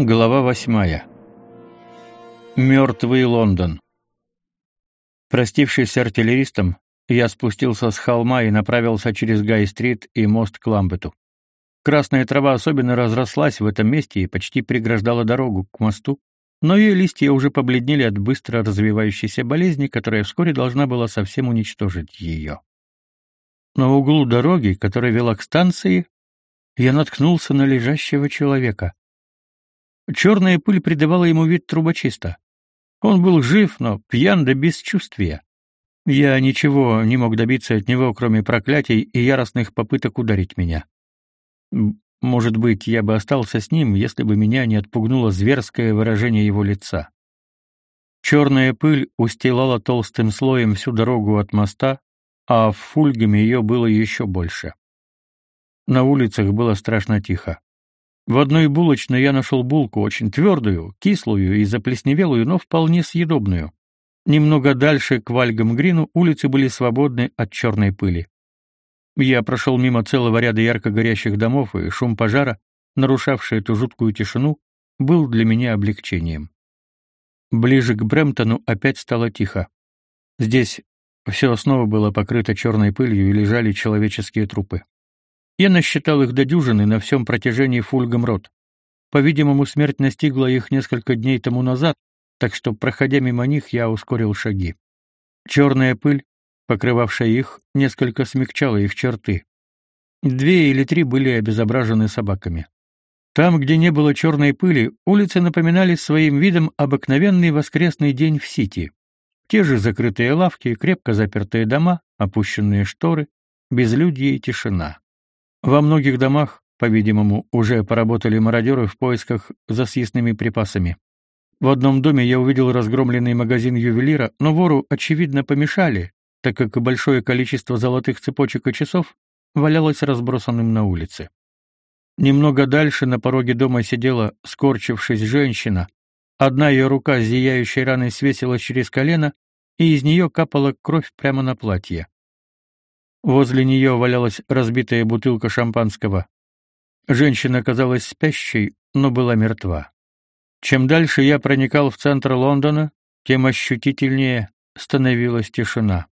Глава восьмая. Мертвый Лондон. Простившись с артиллеристом, я спустился с холма и направился через Гай-стрит и мост к Ламбету. Красная трава особенно разрослась в этом месте и почти преграждала дорогу к мосту, но ее листья уже побледнели от быстро развивающейся болезни, которая вскоре должна была совсем уничтожить ее. На углу дороги, которая вела к станции, я наткнулся на лежащего человека. Черная пыль придавала ему вид трубочиста. Он был жив, но пьян до бесчувствия. Я ничего не мог добиться от него, кроме проклятий и яростных попыток ударить меня. Может быть, я бы остался с ним, если бы меня не отпугнуло зверское выражение его лица. Черная пыль устилала толстым слоем всю дорогу от моста, а в Фульгаме ее было еще больше. На улицах было страшно тихо. В одной булочной я нашел булку, очень твердую, кислую и заплесневелую, но вполне съедобную. Немного дальше, к Вальгам-Грину, улицы были свободны от черной пыли. Я прошел мимо целого ряда ярко горящих домов, и шум пожара, нарушавший эту жуткую тишину, был для меня облегчением. Ближе к Брэмптону опять стало тихо. Здесь все снова было покрыто черной пылью и лежали человеческие трупы. Я насчитал их до дюжины на всем протяжении Фульгам-Рот. По-видимому, смерть настигла их несколько дней тому назад, так что, проходя мимо них, я ускорил шаги. Черная пыль, покрывавшая их, несколько смягчала их черты. Две или три были обезображены собаками. Там, где не было черной пыли, улицы напоминали своим видом обыкновенный воскресный день в Сити. Те же закрытые лавки, крепко запертые дома, опущенные шторы, безлюдье и тишина. Во многих домах, по-видимому, уже поработали мародеры в поисках за съестными припасами. В одном доме я увидел разгромленный магазин ювелира, но вору, очевидно, помешали, так как большое количество золотых цепочек и часов валялось разбросанным на улице. Немного дальше на пороге дома сидела, скорчившись, женщина. Одна ее рука с зияющей раной свесилась через колено, и из нее капала кровь прямо на платье. Возле нее валялась разбитая бутылка шампанского. Женщина казалась спящей, но была мертва. Чем дальше я проникал в центр Лондона, тем ощутительнее становилась тишина.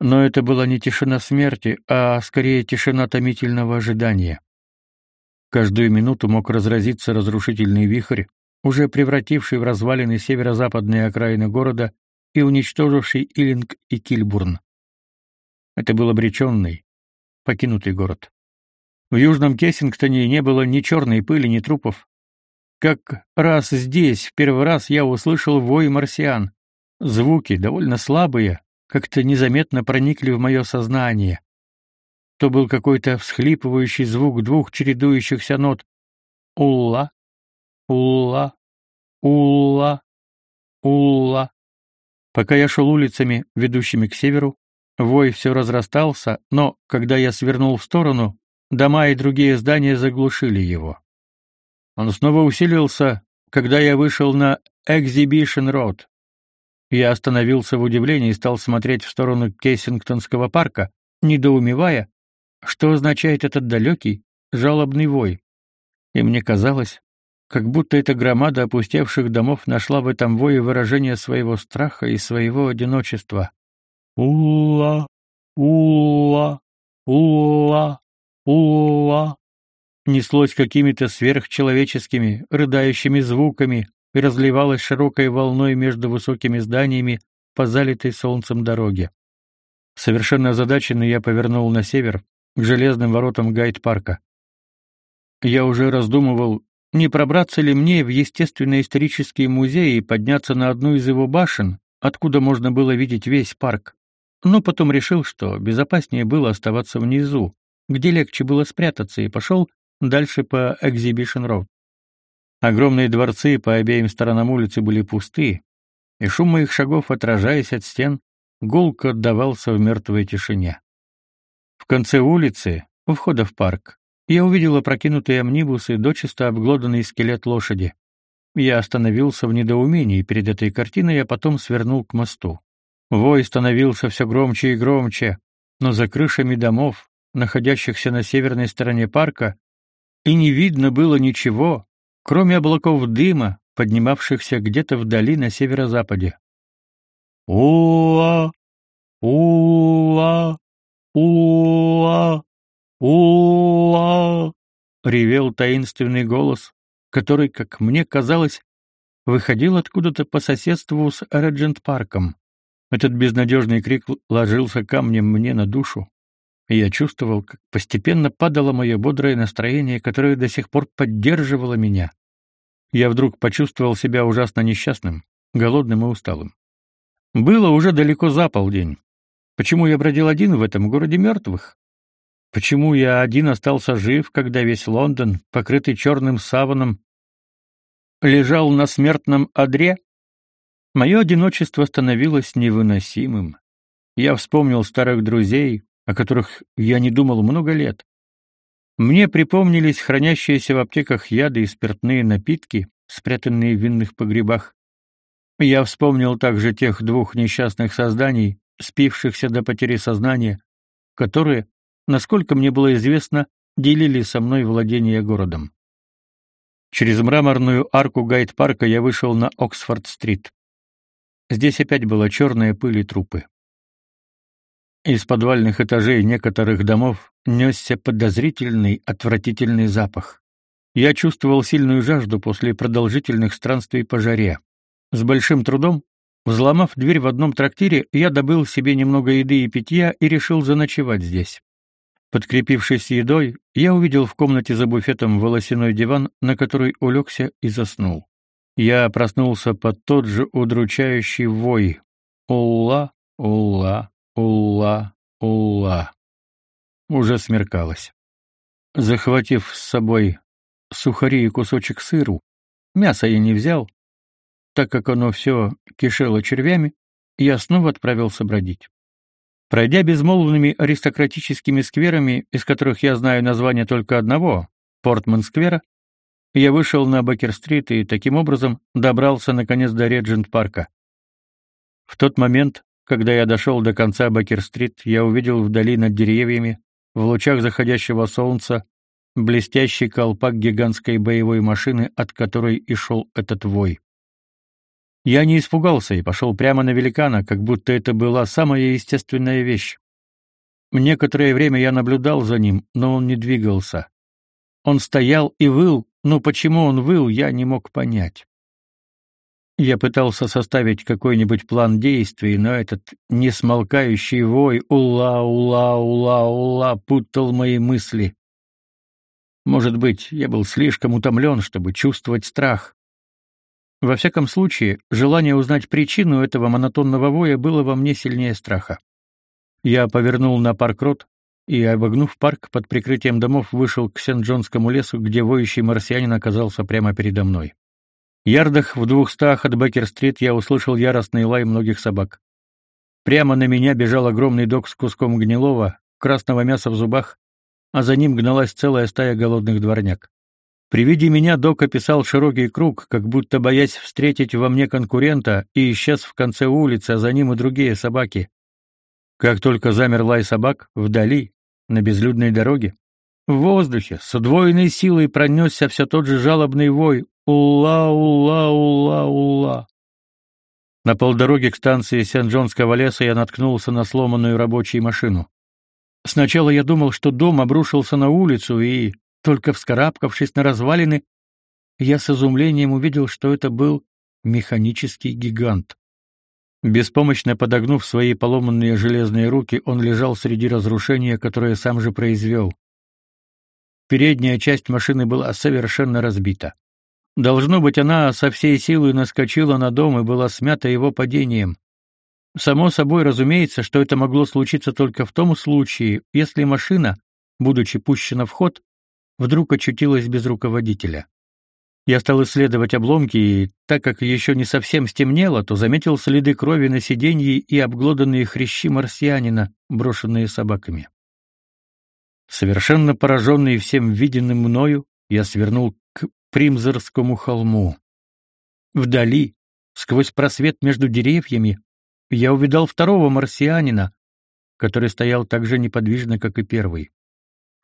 Но это была не тишина смерти, а скорее тишина томительного ожидания. Каждую минуту мог разразиться разрушительный вихрь, уже превративший в развалины северо-западные окраины города и уничтоживший Иллинг и Кильбурн. Это был обреченный, покинутый город. В Южном Кессингтоне не было ни черной пыли, ни трупов. Как раз здесь в первый раз я услышал вой марсиан. Звуки, довольно слабые, как-то незаметно проникли в мое сознание. То был какой-то всхлипывающий звук двух чередующихся нот. Улла, улла, улла, улла. Пока я шел улицами, ведущими к северу, Вой все разрастался, но, когда я свернул в сторону, дома и другие здания заглушили его. Он снова усилился, когда я вышел на Exhibition Road. Я остановился в удивлении и стал смотреть в сторону Кессингтонского парка, недоумевая, что означает этот далекий, жалобный вой. И мне казалось, как будто эта громада опустевших домов нашла в этом вое выражение своего страха и своего одиночества. Улла, улла, улла, улла. Неслось какими-то сверхчеловеческими, рыдающими звуками и разливалось широкой волной между высокими зданиями по залитой солнцем дороге. Совершенно озадаченный я повернул на север, к железным воротам Гайд-парка. Я уже раздумывал, не пробраться ли мне в естественно-исторический музей и подняться на одну из его башен, откуда можно было видеть весь парк но потом решил, что безопаснее было оставаться внизу, где легче было спрятаться, и пошел дальше по Exhibition Road. Огромные дворцы по обеим сторонам улицы были пусты, и шум моих шагов, отражаясь от стен, гулко отдавался в мертвой тишине. В конце улицы, у входа в парк, я увидел опрокинутые амнибусы, дочисто обглоданный скелет лошади. Я остановился в недоумении перед этой картиной, а потом свернул к мосту. Вой становился все громче и громче, но за крышами домов, находящихся на северной стороне парка, и не видно было ничего, кроме облаков дыма, поднимавшихся где-то вдали на северо-западе. «Уа! Уа! Уа! Уа!» — ревел таинственный голос, который, как мне казалось, выходил откуда-то по соседству с Реджент-парком. Этот безнадежный крик ложился камнем мне на душу, и я чувствовал, как постепенно падало мое бодрое настроение, которое до сих пор поддерживало меня. Я вдруг почувствовал себя ужасно несчастным, голодным и усталым. Было уже далеко за полдень. Почему я бродил один в этом городе мертвых? Почему я один остался жив, когда весь Лондон, покрытый черным саваном, лежал на смертном одре? Мое одиночество становилось невыносимым. Я вспомнил старых друзей, о которых я не думал много лет. Мне припомнились хранящиеся в аптеках яды и спиртные напитки, спрятанные в винных погребах. Я вспомнил также тех двух несчастных созданий, спившихся до потери сознания, которые, насколько мне было известно, делили со мной владение городом. Через мраморную арку гайд-парка я вышел на Оксфорд-стрит. Здесь опять была черная пыль и трупы. Из подвальных этажей некоторых домов несся подозрительный, отвратительный запах. Я чувствовал сильную жажду после продолжительных странствий по жаре. С большим трудом, взломав дверь в одном трактире, я добыл себе немного еды и питья и решил заночевать здесь. Подкрепившись едой, я увидел в комнате за буфетом волосяной диван, на который улегся и заснул. Я проснулся под тот же удручающий вой. Улла, улла, улла, улла. Уже смеркалось. Захватив с собой сухари и кусочек сыру, мяса я не взял, так как оно все кишело червями, я снова отправился бродить. Пройдя безмолвными аристократическими скверами, из которых я знаю название только одного — Портман-сквера, я вышел на Бакер-стрит и таким образом добрался наконец до Реджент-парка. В тот момент, когда я дошел до конца Бакер-стрит, я увидел вдали над деревьями, в лучах заходящего солнца, блестящий колпак гигантской боевой машины, от которой и шел этот вой. Я не испугался и пошел прямо на великана, как будто это была самая естественная вещь. Некоторое время я наблюдал за ним, но он не двигался. Он стоял и выл, но почему он выл, я не мог понять. Я пытался составить какой-нибудь план действий, но этот несмолкающий вой «ула-ула-ула-ула» путал мои мысли. Может быть, я был слишком утомлен, чтобы чувствовать страх. Во всяком случае, желание узнать причину этого монотонного воя было во мне сильнее страха. Я повернул на парк-рот, и, обогнув парк под прикрытием домов, вышел к Сент-Джонскому лесу, где воющий марсианин оказался прямо передо мной. Ярдах в двухстах от Беккер-стрит я услышал яростный лай многих собак. Прямо на меня бежал огромный док с куском гнилого, красного мяса в зубах, а за ним гналась целая стая голодных дворняк. При виде меня док описал широкий круг, как будто боясь встретить во мне конкурента, и исчез в конце улицы, а за ним и другие собаки, как только замер лай собак, вдали, на безлюдной дороге, в воздухе с удвоенной силой пронесся все тот же жалобный вой «Ула-ула-ула-ула». На полдороге к станции Сент-Джонского леса я наткнулся на сломанную рабочую машину. Сначала я думал, что дом обрушился на улицу, и, только вскарабкавшись на развалины, я с изумлением увидел, что это был механический гигант. Беспомощно подогнув свои поломанные железные руки, он лежал среди разрушения, которое сам же произвел. Передняя часть машины была совершенно разбита. Должно быть, она со всей силой наскочила на дом и была смята его падением. Само собой разумеется, что это могло случиться только в том случае, если машина, будучи пущена в ход, вдруг очутилась без руководителя. Я стал исследовать обломки, и так как еще не совсем стемнело, то заметил следы крови на сиденье и обглоданные хрящи марсианина, брошенные собаками. Совершенно пораженный всем виденным мною, я свернул к Примзорскому холму. Вдали, сквозь просвет между деревьями, я увидал второго марсианина, который стоял так же неподвижно, как и первый.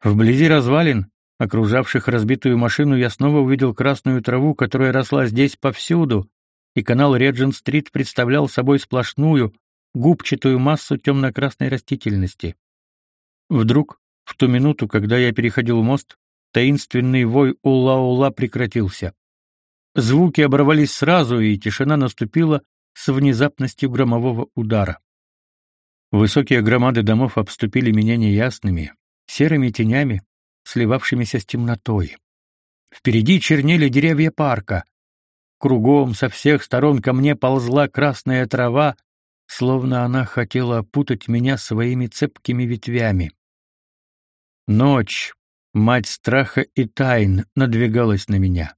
Вблизи развалин, окружавших разбитую машину, я снова увидел красную траву, которая росла здесь повсюду, и канал Реджин-стрит представлял собой сплошную, губчатую массу темно-красной растительности. Вдруг, в ту минуту, когда я переходил мост, таинственный вой ула-ула прекратился. Звуки оборвались сразу, и тишина наступила с внезапностью громового удара. Высокие громады домов обступили меня неясными, серыми тенями, сливавшимися с темнотой. Впереди чернели деревья парка. Кругом со всех сторон ко мне ползла красная трава, словно она хотела опутать меня своими цепкими ветвями. Ночь, мать страха и тайн, надвигалась на меня.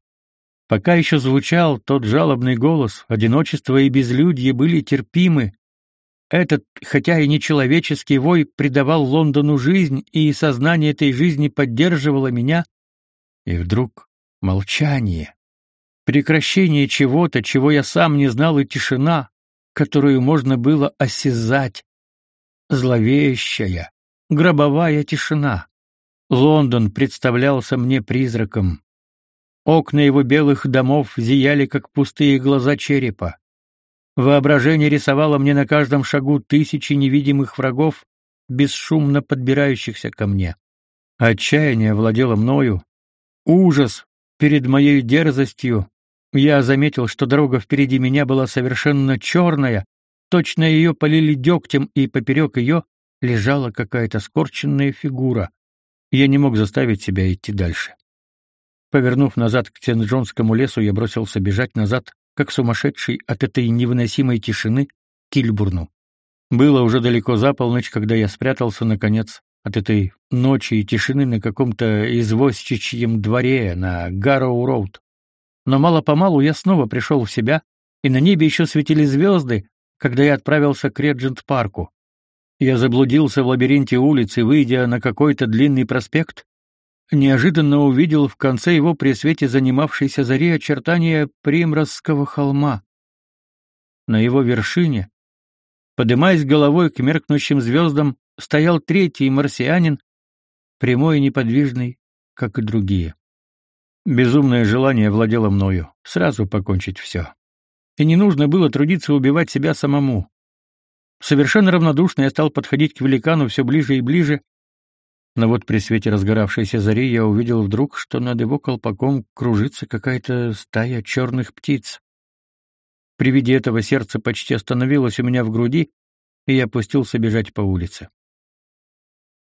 Пока еще звучал тот жалобный голос, одиночество и безлюдье были терпимы. Этот, хотя и нечеловеческий вой, придавал Лондону жизнь, и сознание этой жизни поддерживало меня. И вдруг молчание, прекращение чего-то, чего я сам не знал, и тишина, которую можно было осязать. Зловещая, гробовая тишина. Лондон представлялся мне призраком. Окна его белых домов зияли, как пустые глаза черепа. Воображение рисовало мне на каждом шагу тысячи невидимых врагов, бесшумно подбирающихся ко мне. Отчаяние владело мною. Ужас перед моей дерзостью. Я заметил, что дорога впереди меня была совершенно черная, точно ее полили дегтем, и поперек ее лежала какая-то скорченная фигура. Я не мог заставить себя идти дальше. Повернув назад к Тенджонскому лесу, я бросился бежать назад, как сумасшедший от этой невыносимой тишины, Кильбурну. Было уже далеко за полночь, когда я спрятался, наконец, от этой ночи и тишины на каком-то извозчичьем дворе на Гарроу-роуд. Но мало-помалу я снова пришел в себя, и на небе еще светили звезды, когда я отправился к Реджент-парку. Я заблудился в лабиринте улиц и, выйдя на какой-то длинный проспект, неожиданно увидел в конце его при свете занимавшейся зари очертания Приморского холма. На его вершине, поднимаясь головой к меркнущим звездам, стоял третий марсианин, прямой и неподвижный, как и другие. Безумное желание владело мною сразу покончить все. И не нужно было трудиться убивать себя самому. Совершенно равнодушно я стал подходить к великану все ближе и ближе, но вот при свете разгоравшейся зари я увидел вдруг, что над его колпаком кружится какая-то стая черных птиц. При виде этого сердце почти остановилось у меня в груди, и я пустился бежать по улице.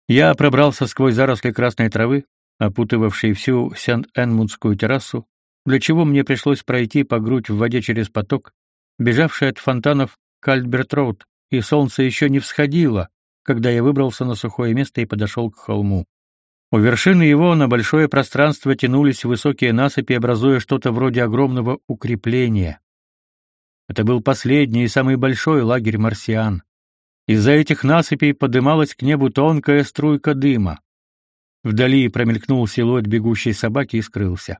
Я пробрался сквозь заросли красной травы, опутывавшей всю Сент-Энмундскую террасу, для чего мне пришлось пройти по грудь в воде через поток, бежавший от фонтанов Кальберт-Роуд, и солнце еще не всходило, когда я выбрался на сухое место и подошел к холму. У вершины его на большое пространство тянулись высокие насыпи, образуя что-то вроде огромного укрепления. Это был последний и самый большой лагерь марсиан. Из-за этих насыпей подымалась к небу тонкая струйка дыма. Вдали промелькнул силуэт бегущей собаки и скрылся.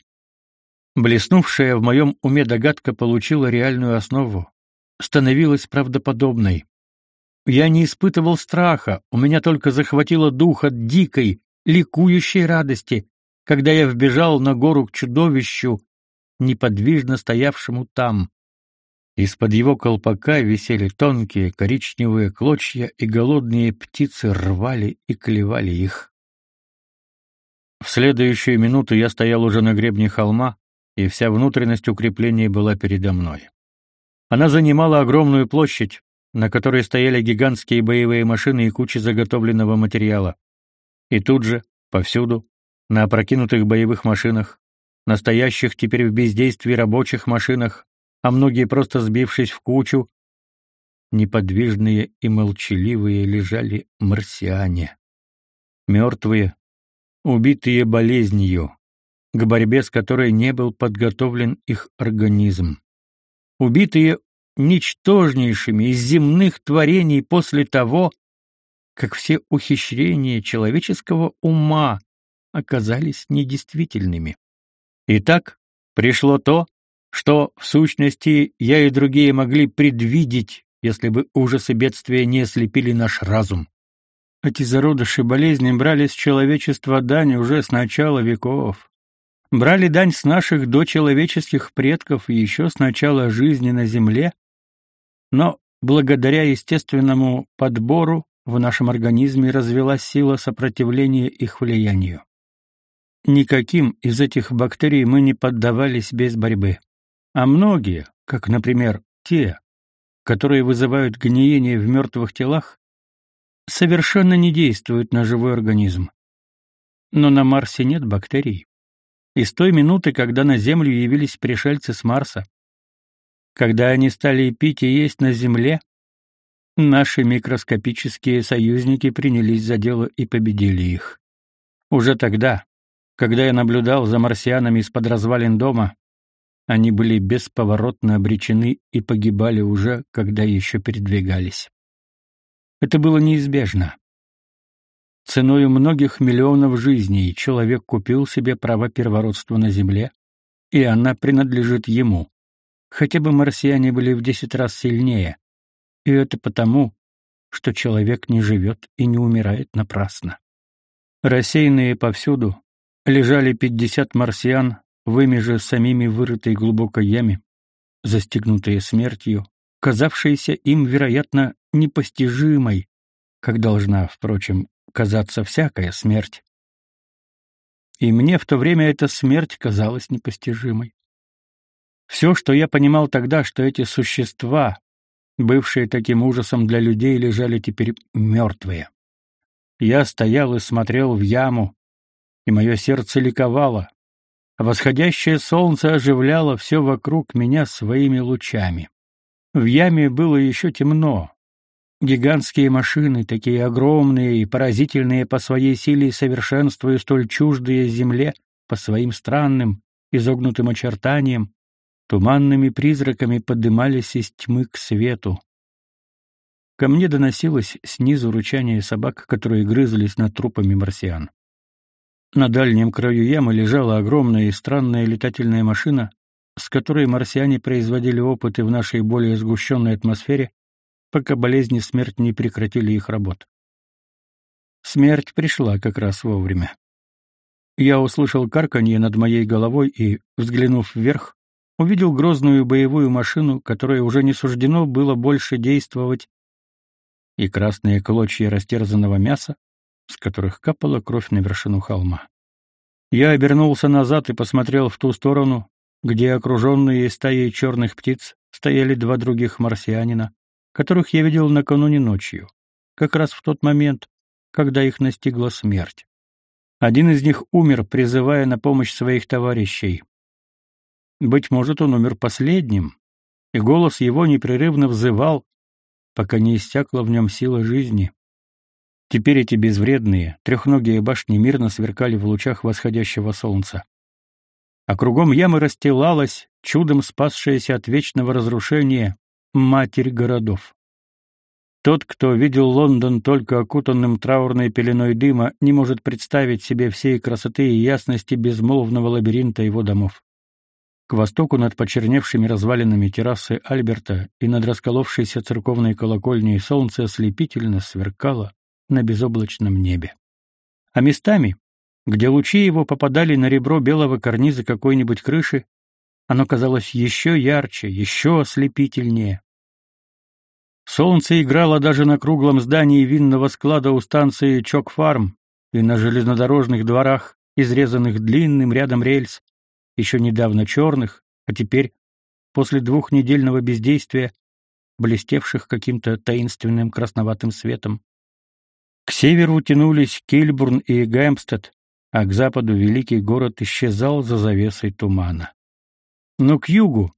Блеснувшая в моем уме догадка получила реальную основу, становилась правдоподобной. Я не испытывал страха, у меня только захватило дух от дикой, ликующей радости, когда я вбежал на гору к чудовищу, неподвижно стоявшему там. Из-под его колпака висели тонкие коричневые клочья, и голодные птицы рвали и клевали их. В следующую минуту я стоял уже на гребне холма, и вся внутренность укрепления была передо мной. Она занимала огромную площадь, на которой стояли гигантские боевые машины и кучи заготовленного материала. И тут же, повсюду, на опрокинутых боевых машинах, настоящих теперь в бездействии рабочих машинах, а многие просто сбившись в кучу, неподвижные и молчаливые лежали марсиане. Мертвые, убитые болезнью, к борьбе с которой не был подготовлен их организм. Убитые ничтожнейшими из земных творений после того, как все ухищрения человеческого ума оказались недействительными. Итак, пришло то, что, в сущности, я и другие могли предвидеть, если бы ужасы бедствия не ослепили наш разум. Эти зародыши болезни брали с человечества дань уже с начала веков. Брали дань с наших дочеловеческих предков еще с начала жизни на земле, но благодаря естественному подбору в нашем организме развилась сила сопротивления их влиянию. Никаким из этих бактерий мы не поддавались без борьбы. А многие, как, например, те, которые вызывают гниение в мертвых телах, совершенно не действуют на живой организм. Но на Марсе нет бактерий. И с той минуты, когда на Землю явились пришельцы с Марса, когда они стали пить и есть на Земле, наши микроскопические союзники принялись за дело и победили их. Уже тогда, когда я наблюдал за марсианами из-под развалин дома, они были бесповоротно обречены и погибали уже, когда еще передвигались. Это было неизбежно. Ценою многих миллионов жизней человек купил себе право первородства на Земле, и она принадлежит ему. Хотя бы марсиане были в десять раз сильнее. И это потому, что человек не живет и не умирает напрасно. Рассеянные повсюду лежали пятьдесят марсиан, в ими же самими вырытой глубокой яме, застигнутые смертью, казавшиеся им, вероятно, непостижимой, как должна, впрочем, казаться всякая смерть. И мне в то время эта смерть казалась непостижимой. Все, что я понимал тогда, что эти существа, бывшие таким ужасом для людей, лежали теперь мертвые. Я стоял и смотрел в яму, и мое сердце ликовало, восходящее солнце оживляло все вокруг меня своими лучами. В яме было еще темно. Гигантские машины, такие огромные и поразительные по своей силе и совершенству и столь чуждые земле по своим странным, изогнутым очертаниям, туманными призраками поднимались из тьмы к свету. Ко мне доносилось снизу рычание собак, которые грызлись над трупами марсиан. На дальнем краю ямы лежала огромная и странная летательная машина, с которой марсиане производили опыты в нашей более сгущенной атмосфере, пока болезни смерть не прекратили их работ. Смерть пришла как раз вовремя. Я услышал карканье над моей головой и, взглянув вверх, увидел грозную боевую машину, которой уже не суждено было больше действовать, и красные клочья растерзанного мяса, с которых капала кровь на вершину холма. Я обернулся назад и посмотрел в ту сторону, где окруженные стаей черных птиц стояли два других марсианина, которых я видел накануне ночью, как раз в тот момент, когда их настигла смерть. Один из них умер, призывая на помощь своих товарищей. Быть может, он умер последним, и голос его непрерывно взывал, пока не иссякла в нем сила жизни. Теперь эти безвредные, трехногие башни мирно сверкали в лучах восходящего солнца. А кругом ямы расстилалась, чудом спасшаяся от вечного разрушения, матерь городов. Тот, кто видел Лондон только окутанным траурной пеленой дыма, не может представить себе всей красоты и ясности безмолвного лабиринта его домов. К востоку над почерневшими развалинами террасы Альберта и над расколовшейся церковной колокольней солнце ослепительно сверкало, на безоблачном небе. А местами, где лучи его попадали на ребро белого карниза какой-нибудь крыши, оно казалось еще ярче, еще ослепительнее. Солнце играло даже на круглом здании винного склада у станции Чок-фарм и на железнодорожных дворах, изрезанных длинным рядом рельс, еще недавно черных, а теперь, после двухнедельного бездействия, блестевших каким-то таинственным красноватым светом. К северу тянулись Кельбурн и Гэмпстед, а к западу великий город исчезал за завесой тумана. Но к югу,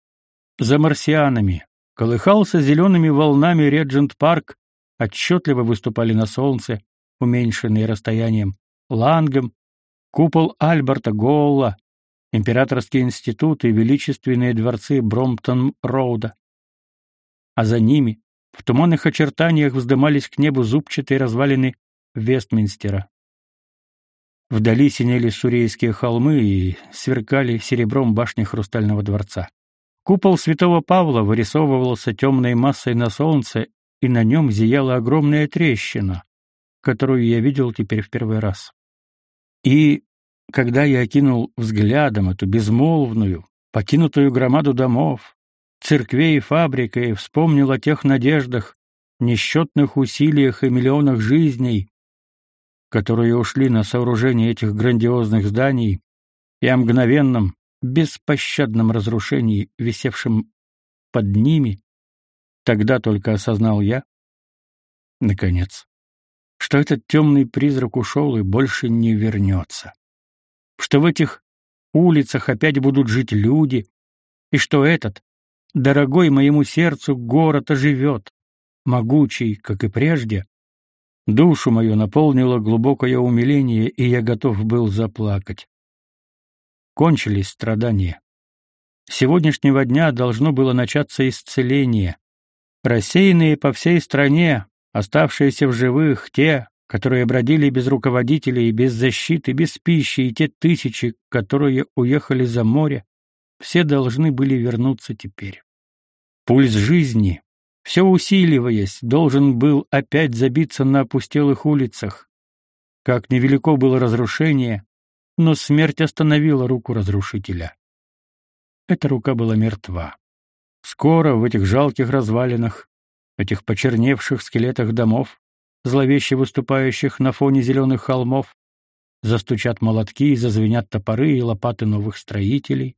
за марсианами, колыхался зелеными волнами Реджент-парк, отчетливо выступали на солнце, уменьшенные расстоянием, Лангом, купол Альберта Голла, императорский институт и величественные дворцы Бромптон-Роуда. А за ними, в туманных очертаниях вздымались к небу зубчатые развалины Вестминстера. Вдали синели сурейские холмы и сверкали серебром башни Хрустального дворца. Купол Святого Павла вырисовывался темной массой на солнце, и на нем зияла огромная трещина, которую я видел теперь в первый раз. И когда я окинул взглядом эту безмолвную, покинутую громаду домов, церквей и фабрик и вспомнил о тех надеждах, несчетных усилиях и миллионах жизней, которые ушли на сооружение этих грандиозных зданий, и о мгновенном, беспощадном разрушении, висевшем под ними, тогда только осознал я, наконец, что этот темный призрак ушел и больше не вернется, что в этих улицах опять будут жить люди, и что этот, дорогой моему сердцу, город оживет, могучий, как и прежде. Душу мою наполнило глубокое умиление, и я готов был заплакать. Кончились страдания. С сегодняшнего дня должно было начаться исцеление. Рассеянные по всей стране, оставшиеся в живых, те, которые бродили без руководителей, без защиты, без пищи, и те тысячи, которые уехали за море, все должны были вернуться теперь. Пульс жизни, все усиливаясь, должен был опять забиться на опустелых улицах. Как невелико было разрушение, но смерть остановила руку разрушителя. Эта рука была мертва. Скоро в этих жалких развалинах, этих почерневших скелетах домов, зловеще выступающих на фоне зеленых холмов, застучат молотки и зазвенят топоры и лопаты новых строителей.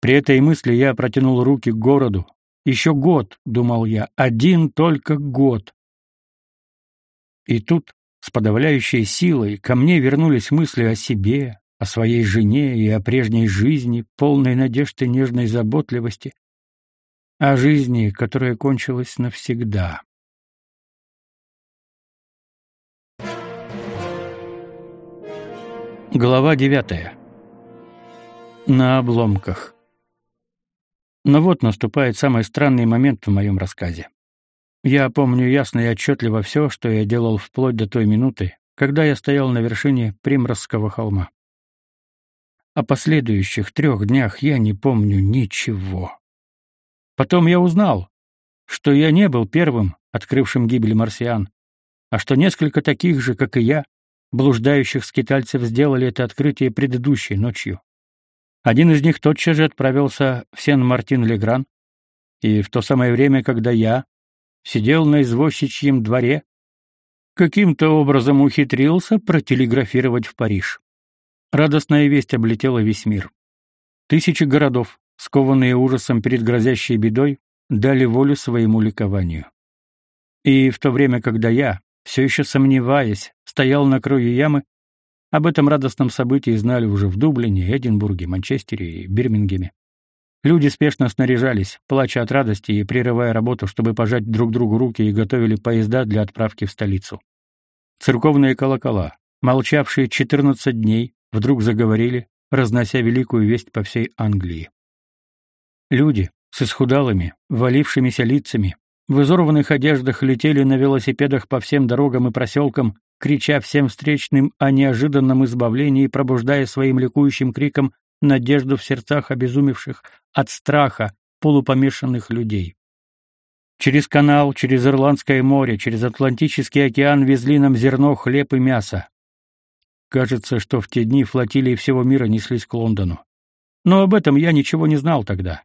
При этой мысли я протянул руки к городу. Еще год, думал я, один только год. И тут, с подавляющей силой, ко мне вернулись мысли о себе, о своей жене и о прежней жизни, полной надежды нежной заботливости, о жизни, которая кончилась навсегда. Глава девятая. На обломках. Но вот наступает самый странный момент в моем рассказе. Я помню ясно и отчетливо все, что я делал вплоть до той минуты, когда я стоял на вершине Приморского холма. О последующих трех днях я не помню ничего. Потом я узнал, что я не был первым, открывшим гибель марсиан, а что несколько таких же, как и я, блуждающих скитальцев сделали это открытие предыдущей ночью. Один из них тотчас же отправился в Сен-Мартин-Легран, и в то самое время, когда я сидел на извозчичьем дворе, каким-то образом ухитрился протелеграфировать в Париж. Радостная весть облетела весь мир. Тысячи городов, скованные ужасом перед грозящей бедой, дали волю своему ликованию. И в то время, когда я, все еще сомневаясь, стоял на краю ямы, об этом радостном событии знали уже в Дублине, Эдинбурге, Манчестере и Бирмингеме. Люди спешно снаряжались, плача от радости и прерывая работу, чтобы пожать друг другу руки и готовили поезда для отправки в столицу. Церковные колокола, молчавшие 14 дней, вдруг заговорили, разнося великую весть по всей Англии. Люди с исхудалыми, валившимися лицами, в изорванных одеждах летели на велосипедах по всем дорогам и проселкам, крича всем встречным о неожиданном избавлении, пробуждая своим ликующим криком надежду в сердцах обезумевших от страха полупомешанных людей. Через канал, через Ирландское море, через Атлантический океан везли нам зерно, хлеб и мясо. Кажется, что в те дни флотилии всего мира неслись к Лондону. Но об этом я ничего не знал тогда.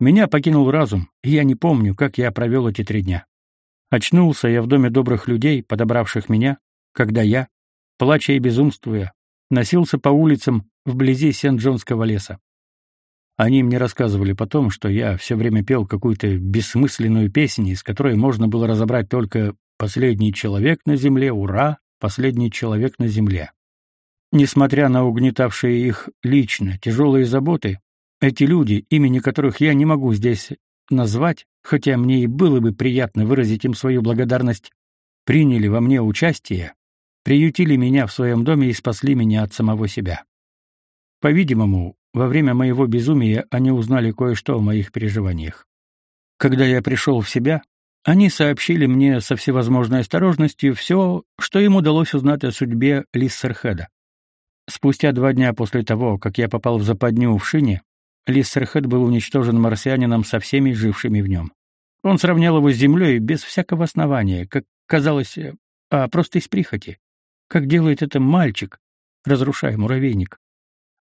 Меня покинул разум, и я не помню, как я провел эти три дня. Очнулся я в доме добрых людей, подобравших меня, когда я, плача и безумствуя, носился по улицам вблизи Сент-Джонского леса. Они мне рассказывали потом, что я все время пел какую-то бессмысленную песню, из которой можно было разобрать только «Последний человек на земле, ура! Последний человек на земле». Несмотря на угнетавшие их лично тяжелые заботы, эти люди, имени которых я не могу здесь назвать, хотя мне и было бы приятно выразить им свою благодарность, приняли во мне участие, приютили меня в своем доме и спасли меня от самого себя. По-видимому, во время моего безумия они узнали кое-что о моих переживаниях. Когда я пришел в себя, они сообщили мне со всевозможной осторожностью все, что им удалось узнать о судьбе Лиссерхеда. Спустя два дня после того, как я попал в западню в Шине, Лиссерхед был уничтожен марсианином со всеми жившими в нем. Он сравнял его с землей без всякого основания, как казалось, а просто из прихоти, как делает это мальчик, разрушая муравейник.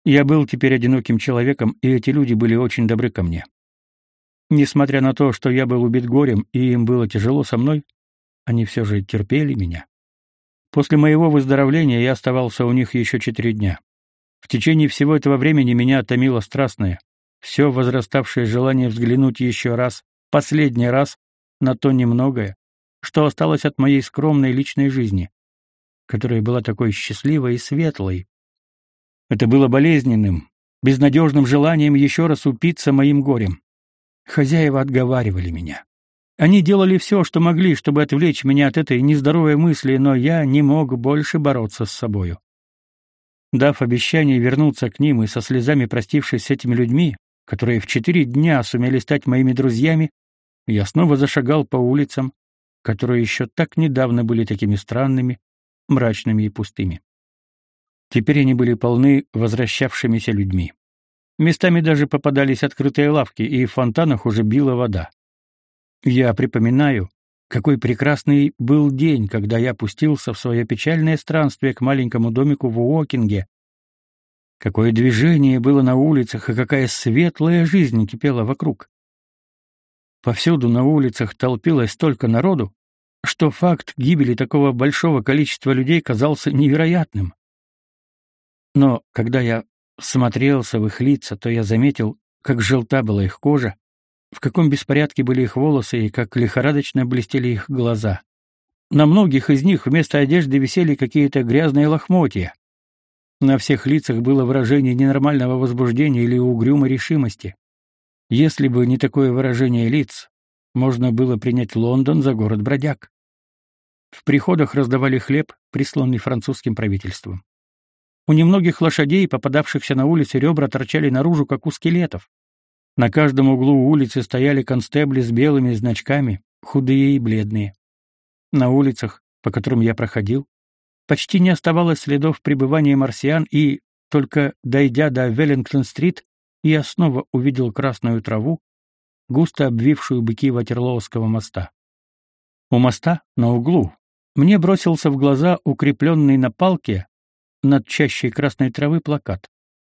Я был теперь одиноким человеком, и эти люди были очень добры ко мне. Несмотря на то, что я был убит горем и им было тяжело со мной, они все же терпели меня. После моего выздоровления я оставался у них еще четыре дня. В течение всего этого времени меня томило страстное, все возраставшее желание взглянуть еще раз, последний раз, на то немногое, что осталось от моей скромной личной жизни, которая была такой счастливой и светлой. Это было болезненным, безнадежным желанием еще раз упиться моим горем. Хозяева отговаривали меня. Они делали все, что могли, чтобы отвлечь меня от этой нездоровой мысли, но я не мог больше бороться с собою. Дав обещание вернуться к ним и со слезами простившись с этими людьми, которые в четыре дня сумели стать моими друзьями, я снова зашагал по улицам, которые еще так недавно были такими странными, мрачными и пустыми. Теперь они были полны возвращавшимися людьми. Местами даже попадались открытые лавки, и в фонтанах уже била вода. Я припоминаю, какой прекрасный был день, когда я опустился в свое печальное странствие к маленькому домику в Уокинге. Какое движение было на улицах и какая светлая жизнь кипела вокруг. Повсюду на улицах толпилось столько народу, что факт гибели такого большого количества людей казался невероятным. Но когда я смотрелся в их лица, то я заметил, как желта была их кожа, в каком беспорядке были их волосы и как лихорадочно блестели их глаза. На многих из них вместо одежды висели какие-то грязные лохмотья. На всех лицах было выражение ненормального возбуждения или угрюмой решимости. Если бы не такое выражение лиц, можно было принять Лондон за город бродяг. В приходах раздавали хлеб, присланный французским правительством. У немногих лошадей, попадавшихся на улице, ребра торчали наружу, как у скелетов. На каждом углу улицы стояли констебли с белыми значками, худые и бледные. На улицах, по которым я проходил, почти не оставалось следов пребывания марсиан, и, только дойдя до Веллингтон-стрит, я снова увидел красную траву, густо обвившую быки Ватерлоуского моста. У моста, на углу, мне бросился в глаза укрепленный на палке над чащей красной травы плакат.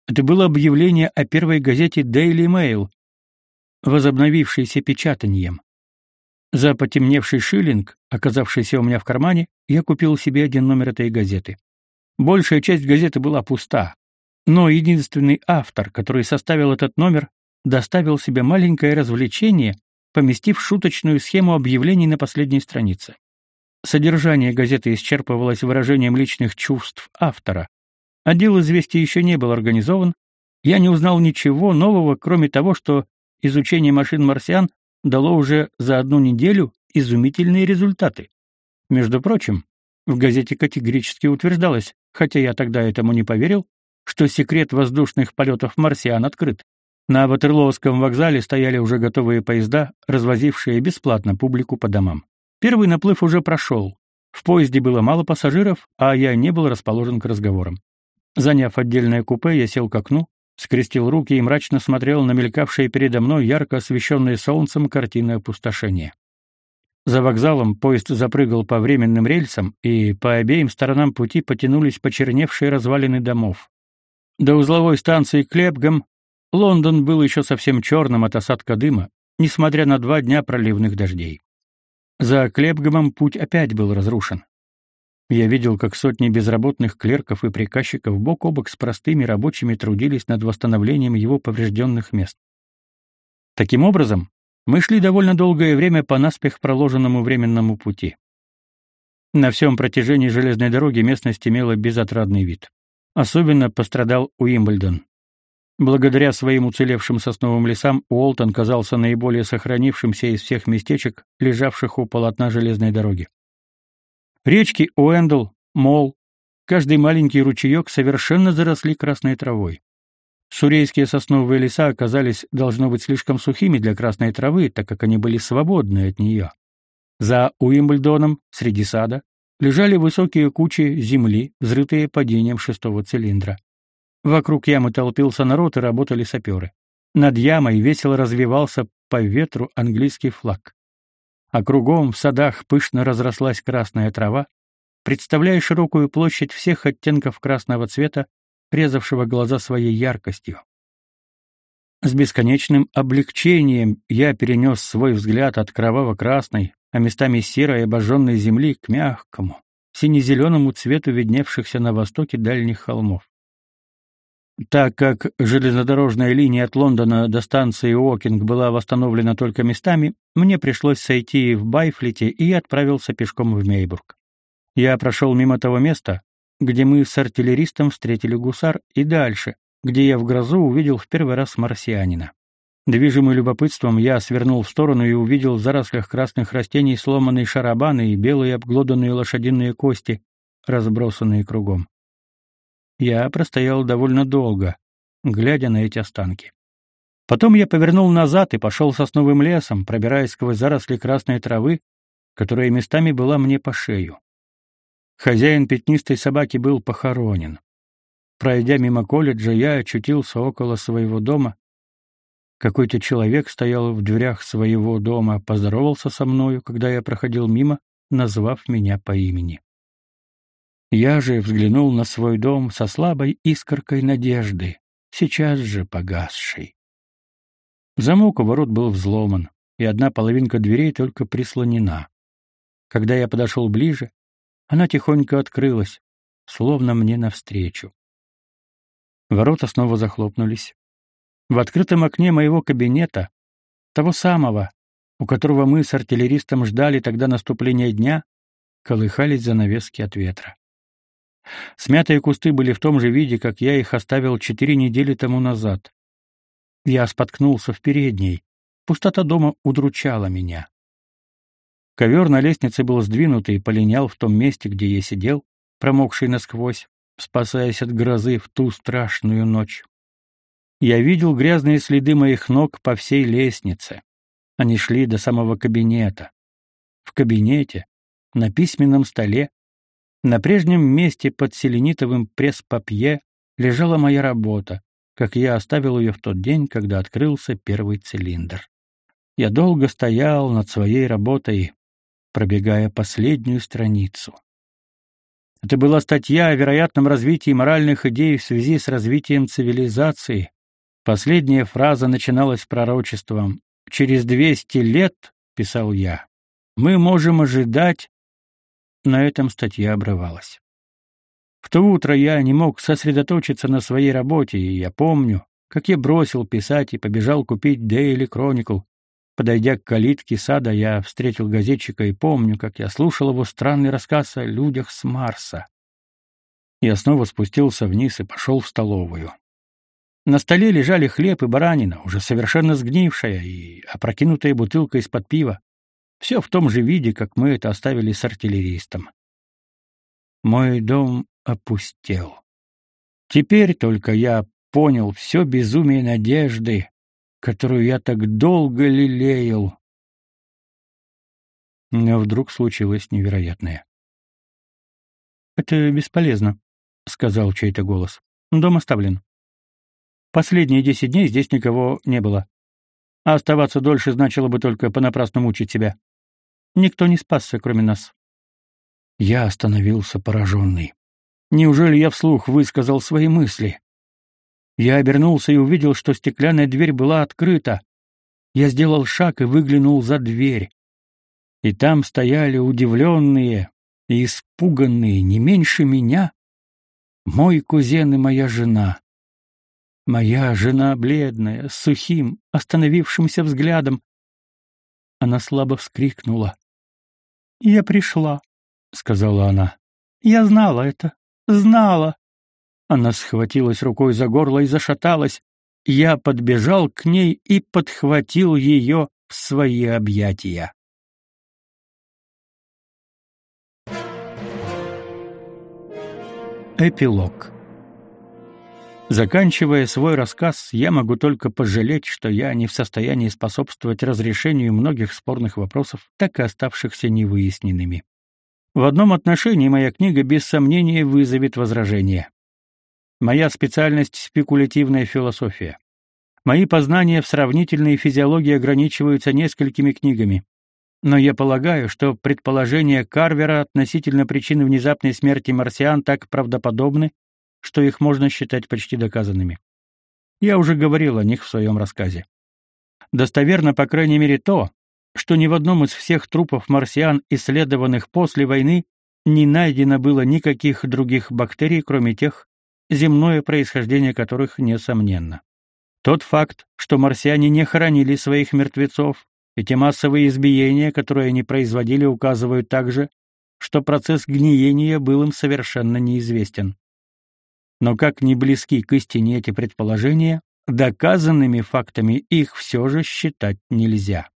Это было объявление о первой газете Daily Mail, возобновившейся печатанием. За потемневший шиллинг, оказавшийся у меня в кармане, я купил себе один номер этой газеты. Большая часть газеты была пуста, но единственный автор, который составил этот номер, доставил себе маленькое развлечение, поместив шуточную схему объявлений на последней странице. Содержание газеты исчерпывалось выражением личных чувств автора. Отдел известий еще не был организован, я не узнал ничего нового, кроме того, что изучение машин марсиан дало уже за одну неделю изумительные результаты. Между прочим, в газете категорически утверждалось, хотя я тогда этому не поверил, что секрет воздушных полетов марсиан открыт. На Ватерлоуском вокзале стояли уже готовые поезда, развозившие бесплатно публику по домам. Первый наплыв уже прошел. В поезде было мало пассажиров, а я не был расположен к разговорам. Заняв отдельное купе, я сел к окну, скрестил руки и мрачно смотрел на мелькавшие передо мной ярко освещенные солнцем картины опустошения. За вокзалом поезд запрыгал по временным рельсам, и по обеим сторонам пути потянулись почерневшие развалины домов. До узловой станции Клепгам Лондон был еще совсем черным от осадка дыма, несмотря на два дня проливных дождей. За Клепгамом путь опять был разрушен. Я видел, как сотни безработных клерков и приказчиков бок о бок с простыми рабочими трудились над восстановлением его поврежденных мест. Таким образом, мы шли довольно долгое время по наспех проложенному временному пути. На всем протяжении железной дороги местность имела безотрадный вид. Особенно пострадал Уимблдон. Благодаря своим уцелевшим сосновым лесам Уолтон казался наиболее сохранившимся из всех местечек, лежавших у полотна железной дороги. Речки Уэндл, Мол, каждый маленький ручеек совершенно заросли красной травой. Сурейские сосновые леса оказались, должно быть, слишком сухими для красной травы, так как они были свободны от нее. За Уимблдоном, среди сада, лежали высокие кучи земли, взрытые падением шестого цилиндра. Вокруг ямы толпился народ и работали саперы. Над ямой весело развивался по ветру английский флаг. А кругом в садах пышно разрослась красная трава, представляя широкую площадь всех оттенков красного цвета, резавшего глаза своей яркостью. С бесконечным облегчением я перенес свой взгляд от кроваво-красной, а местами серой обожженной земли к мягкому, сине-зеленому цвету видневшихся на востоке дальних холмов. Так как железнодорожная линия от Лондона до станции Уокинг была восстановлена только местами, мне пришлось сойти в Байфлите и отправился пешком в Мейбург. Я прошел мимо того места, где мы с артиллеристом встретили гусар, и дальше, где я в грозу увидел в первый раз марсианина. Движимый любопытством, я свернул в сторону и увидел в зарослях красных растений сломанные шарабаны и белые обглоданные лошадиные кости, разбросанные кругом. Я простоял довольно долго, глядя на эти останки. Потом я повернул назад и пошел сосновым лесом, пробираясь сквозь заросли красной травы, которая местами была мне по шею. Хозяин пятнистой собаки был похоронен. Пройдя мимо колледжа, я очутился около своего дома. Какой-то человек стоял в дверях своего дома, поздоровался со мною, когда я проходил мимо, назвав меня по имени. Я же взглянул на свой дом со слабой искоркой надежды, сейчас же погасшей. Замок у ворот был взломан, и одна половинка дверей только прислонена. Когда я подошел ближе, она тихонько открылась, словно мне навстречу. Ворота снова захлопнулись. В открытом окне моего кабинета, того самого, у которого мы с артиллеристом ждали тогда наступления дня, колыхались занавески от ветра. Смятые кусты были в том же виде, как я их оставил четыре недели тому назад. Я споткнулся в передней. Пустота дома удручала меня. Ковер на лестнице был сдвинут и полинял в том месте, где я сидел, промокший насквозь, спасаясь от грозы в ту страшную ночь. Я видел грязные следы моих ног по всей лестнице. Они шли до самого кабинета. В кабинете, на письменном столе, на прежнем месте под селенитовым пресс-папье лежала моя работа, как я оставил ее в тот день, когда открылся первый цилиндр. Я долго стоял над своей работой, пробегая последнюю страницу. Это была статья о вероятном развитии моральных идей в связи с развитием цивилизации. Последняя фраза начиналась пророчеством «Через 200 лет, — писал я, — мы можем ожидать на этом статья обрывалась. В то утро я не мог сосредоточиться на своей работе, и я помню, как я бросил писать и побежал купить Daily Chronicle. Подойдя к калитке сада, я встретил газетчика и помню, как я слушал его странный рассказ о людях с Марса. Я снова спустился вниз и пошел в столовую. На столе лежали хлеб и баранина, уже совершенно сгнившая, и опрокинутая бутылка из-под пива. Все в том же виде, как мы это оставили с артиллеристом. Мой дом опустел. Теперь только я понял все безумие надежды, которую я так долго лелеял. Но вдруг случилось невероятное. «Это бесполезно», — сказал чей-то голос. «Дом оставлен. Последние десять дней здесь никого не было. А оставаться дольше значило бы только понапрасну мучить себя. Никто не спасся, кроме нас. Я остановился пораженный. Неужели я вслух высказал свои мысли? Я обернулся и увидел, что стеклянная дверь была открыта. Я сделал шаг и выглянул за дверь. И там стояли удивленные и испуганные не меньше меня мой кузен и моя жена. Моя жена бледная, с сухим, остановившимся взглядом. Она слабо вскрикнула. «Я пришла», — сказала она. «Я знала это. Знала». Она схватилась рукой за горло и зашаталась. Я подбежал к ней и подхватил ее в свои объятия. Эпилог Заканчивая свой рассказ, я могу только пожалеть, что я не в состоянии способствовать разрешению многих спорных вопросов, так и оставшихся невыясненными. В одном отношении моя книга без сомнения вызовет возражение. Моя специальность — спекулятивная философия. Мои познания в сравнительной физиологии ограничиваются несколькими книгами. Но я полагаю, что предположения Карвера относительно причины внезапной смерти марсиан так правдоподобны, что их можно считать почти доказанными. Я уже говорил о них в своем рассказе. Достоверно, по крайней мере, то, что ни в одном из всех трупов марсиан, исследованных после войны, не найдено было никаких других бактерий, кроме тех, земное происхождение которых несомненно. Тот факт, что марсиане не хоронили своих мертвецов, эти массовые избиения, которые они производили, указывают также, что процесс гниения был им совершенно неизвестен. Но как ни близки к истине эти предположения, доказанными фактами их все же считать нельзя.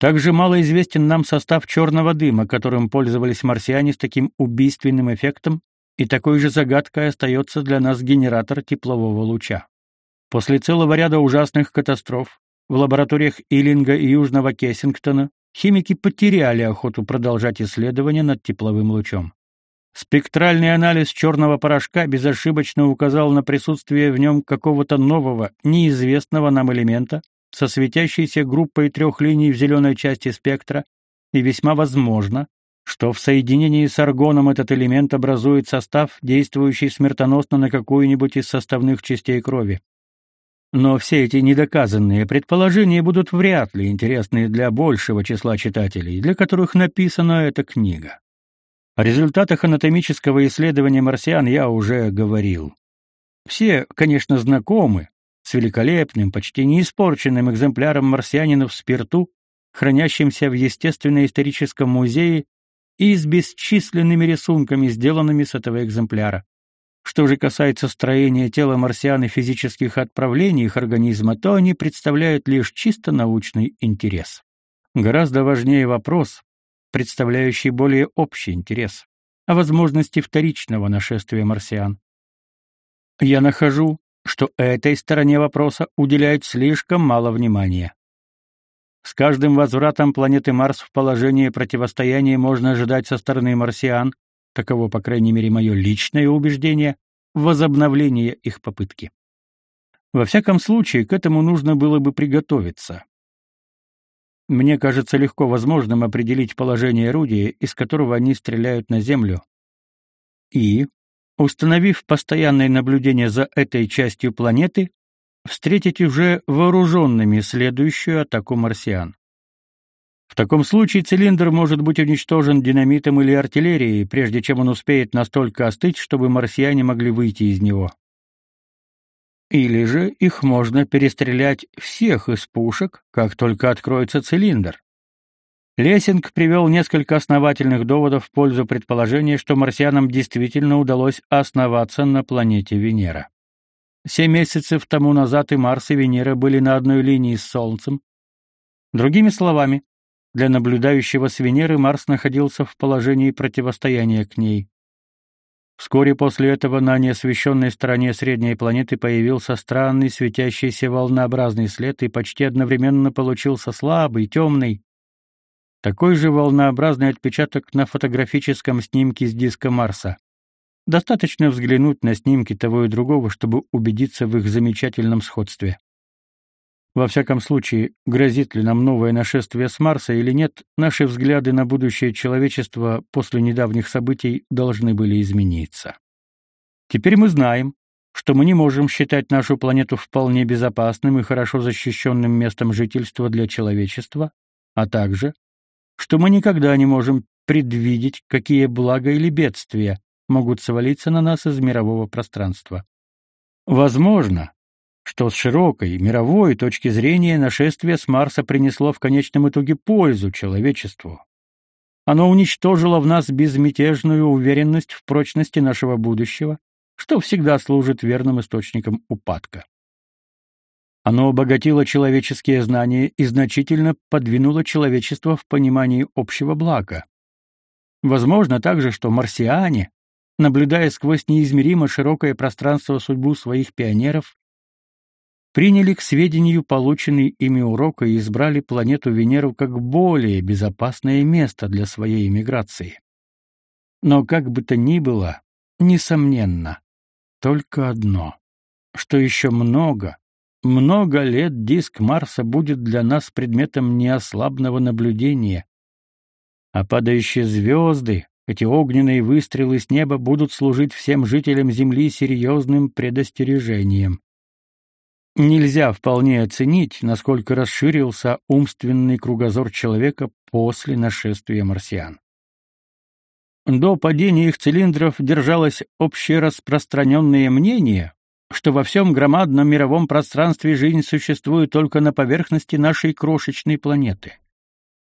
Также мало известен нам состав черного дыма, которым пользовались марсиане с таким убийственным эффектом, и такой же загадкой остается для нас генератор теплового луча. После целого ряда ужасных катастроф в лабораториях Иллинга и Южного Кессингтона химики потеряли охоту продолжать исследования над тепловым лучом. Спектральный анализ черного порошка безошибочно указал на присутствие в нем какого-то нового, неизвестного нам элемента, со светящейся группой трех линий в зеленой части спектра, и весьма возможно, что в соединении с аргоном этот элемент образует состав, действующий смертоносно на какую-нибудь из составных частей крови. Но все эти недоказанные предположения будут вряд ли интересны для большего числа читателей, для которых написана эта книга. О результатах анатомического исследования марсиан я уже говорил. Все, конечно, знакомы с великолепным, почти неиспорченным экземпляром марсианинов в спирту, хранящимся в Естественно-историческом музее и с бесчисленными рисунками, сделанными с этого экземпляра. Что же касается строения тела марсиан и физических отправлений их организма, то они представляют лишь чисто научный интерес. Гораздо важнее вопрос, представляющий более общий интерес, о возможности вторичного нашествия марсиан. Я нахожу, что этой стороне вопроса уделяют слишком мало внимания. С каждым возвратом планеты Марс в положение противостояния можно ожидать со стороны марсиан, таково, по крайней мере, мое личное убеждение, возобновления их попытки. Во всяком случае, к этому нужно было бы приготовиться. Мне кажется легко возможным определить положение орудия, из которого они стреляют на Землю, и, установив постоянное наблюдение за этой частью планеты, встретить уже вооруженными следующую атаку марсиан. В таком случае цилиндр может быть уничтожен динамитом или артиллерией, прежде чем он успеет настолько остыть, чтобы марсиане могли выйти из него. Или же их можно перестрелять всех из пушек, как только откроется цилиндр. Лессинг привел несколько основательных доводов в пользу предположения, что марсианам действительно удалось основаться на планете Венера. Семь месяцев тому назад и Марс, и Венера были на одной линии с Солнцем. Другими словами, для наблюдающего с Венеры Марс находился в положении противостояния к ней. Вскоре после этого на неосвещенной стороне средней планеты появился странный светящийся волнообразный след и почти одновременно получился слабый, темный, такой же волнообразный отпечаток на фотографическом снимке с диска Марса. Достаточно взглянуть на снимки того и другого, чтобы убедиться в их замечательном сходстве. Во всяком случае, грозит ли нам новое нашествие с Марса или нет, наши взгляды на будущее человечества после недавних событий должны были измениться. Теперь мы знаем, что мы не можем считать нашу планету вполне безопасным и хорошо защищенным местом жительства для человечества, а также, что мы никогда не можем предвидеть, какие блага или бедствия могут свалиться на нас из мирового пространства. Возможно, что с широкой мировой точки зрения нашествие с Марса принесло в конечном итоге пользу человечеству. Оно уничтожило в нас безмятежную уверенность в прочности нашего будущего, что всегда служит верным источником упадка. Оно обогатило человеческие знания и значительно подвинуло человечество в понимании общего блага. Возможно также, что марсиане, наблюдая сквозь неизмеримо широкое пространство судьбу своих пионеров, приняли к сведению полученный ими урок и избрали планету Венеру как более безопасное место для своей эмиграции. Но как бы то ни было, несомненно, только одно, что еще много, много лет диск Марса будет для нас предметом неослабного наблюдения, А падающие звезды, эти огненные выстрелы с неба будут служить всем жителям Земли серьезным предостережением. Нельзя вполне оценить, насколько расширился умственный кругозор человека после нашествия марсиан. До падения их цилиндров держалось общераспространенное мнение, что во всем громадном мировом пространстве жизнь существует только на поверхности нашей крошечной планеты.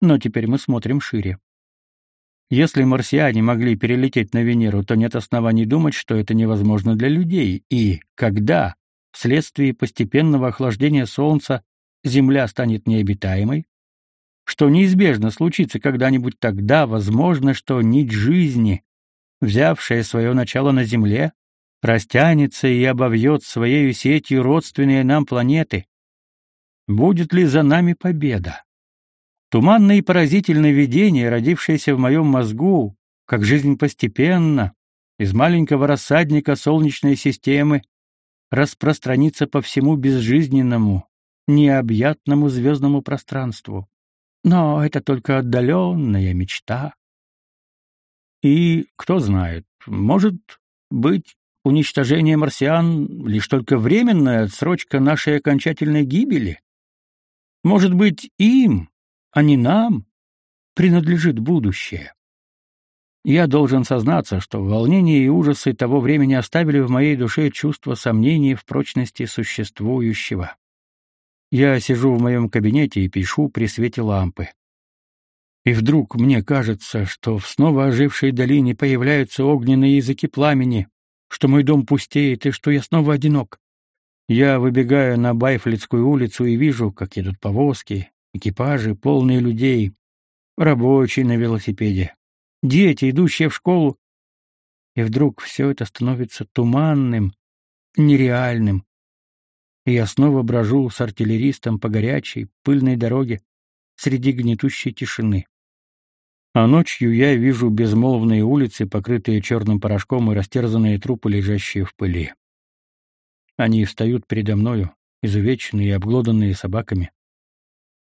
Но теперь мы смотрим шире. Если марсиане могли перелететь на Венеру, то нет оснований думать, что это невозможно для людей, и когда, вследствие постепенного охлаждения Солнца, Земля станет необитаемой, что неизбежно случится когда-нибудь тогда, возможно, что нить жизни, взявшая свое начало на Земле, растянется и обовьет своей сетью родственные нам планеты. Будет ли за нами победа? Туманное и поразительное видение, родившееся в моем мозгу, как жизнь постепенно, из маленького рассадника Солнечной системы, распространится по всему безжизненному, необъятному звездному пространству. Но это только отдаленная мечта. И, кто знает, может быть, уничтожение марсиан — лишь только временная отсрочка нашей окончательной гибели? Может быть, им, а не нам, принадлежит будущее? Я должен сознаться, что волнение и ужасы того времени оставили в моей душе чувство сомнений в прочности существующего. Я сижу в моем кабинете и пишу при свете лампы. И вдруг мне кажется, что в снова ожившей долине появляются огненные языки пламени, что мой дом пустеет и что я снова одинок. Я выбегаю на Байфлицкую улицу и вижу, как едут повозки, экипажи, полные людей, рабочие на велосипеде, дети, идущие в школу. И вдруг все это становится туманным, нереальным, и я снова брожу с артиллеристом по горячей, пыльной дороге среди гнетущей тишины. А ночью я вижу безмолвные улицы, покрытые черным порошком и растерзанные трупы, лежащие в пыли. Они встают передо мною, изувеченные и обглоданные собаками.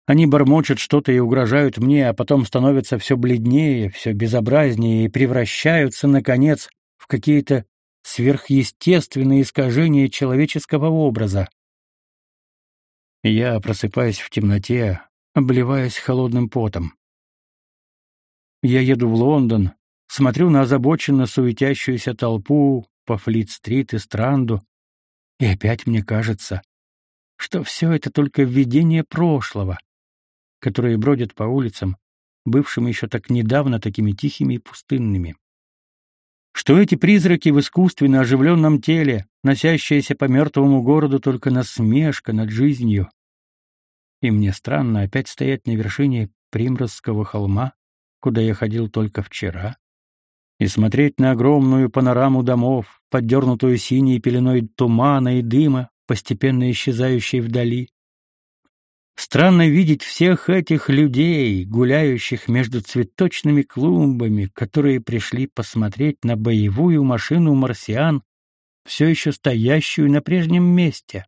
Они бормочут что-то и угрожают мне, а потом становятся все бледнее, все безобразнее и превращаются, наконец, в какие-то сверхъестественные искажения человеческого образа. Я просыпаюсь в темноте, обливаясь холодным потом. Я еду в Лондон, смотрю на озабоченно суетящуюся толпу по Флит-стрит и Странду, и опять мне кажется, что все это только видение прошлого, которое бродит по улицам, бывшим еще так недавно такими тихими и пустынными. Что эти призраки в искусственно оживленном теле, носящиеся по мертвому городу, только насмешка над жизнью. И мне странно опять стоять на вершине Приморского холма, куда я ходил только вчера, и смотреть на огромную панораму домов, поддернутую синей пеленой тумана и дыма, постепенно исчезающей вдали. Странно видеть всех этих людей, гуляющих между цветочными клумбами, которые пришли посмотреть на боевую машину марсиан, все еще стоящую на прежнем месте.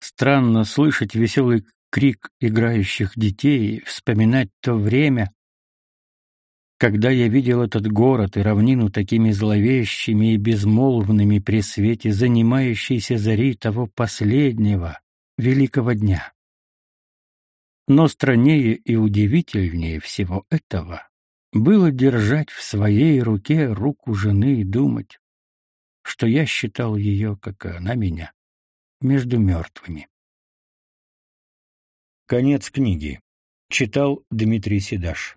Странно слышать веселый крик играющих детей, вспоминать то время, когда я видел этот город и равнину такими зловещими и безмолвными при свете занимающейся зари того последнего, великого дня. Но страннее и удивительнее всего этого было держать в своей руке руку жены и думать, что я считал ее, как и она меня, между мертвыми. Конец книги. Читал Дмитрий Седаш.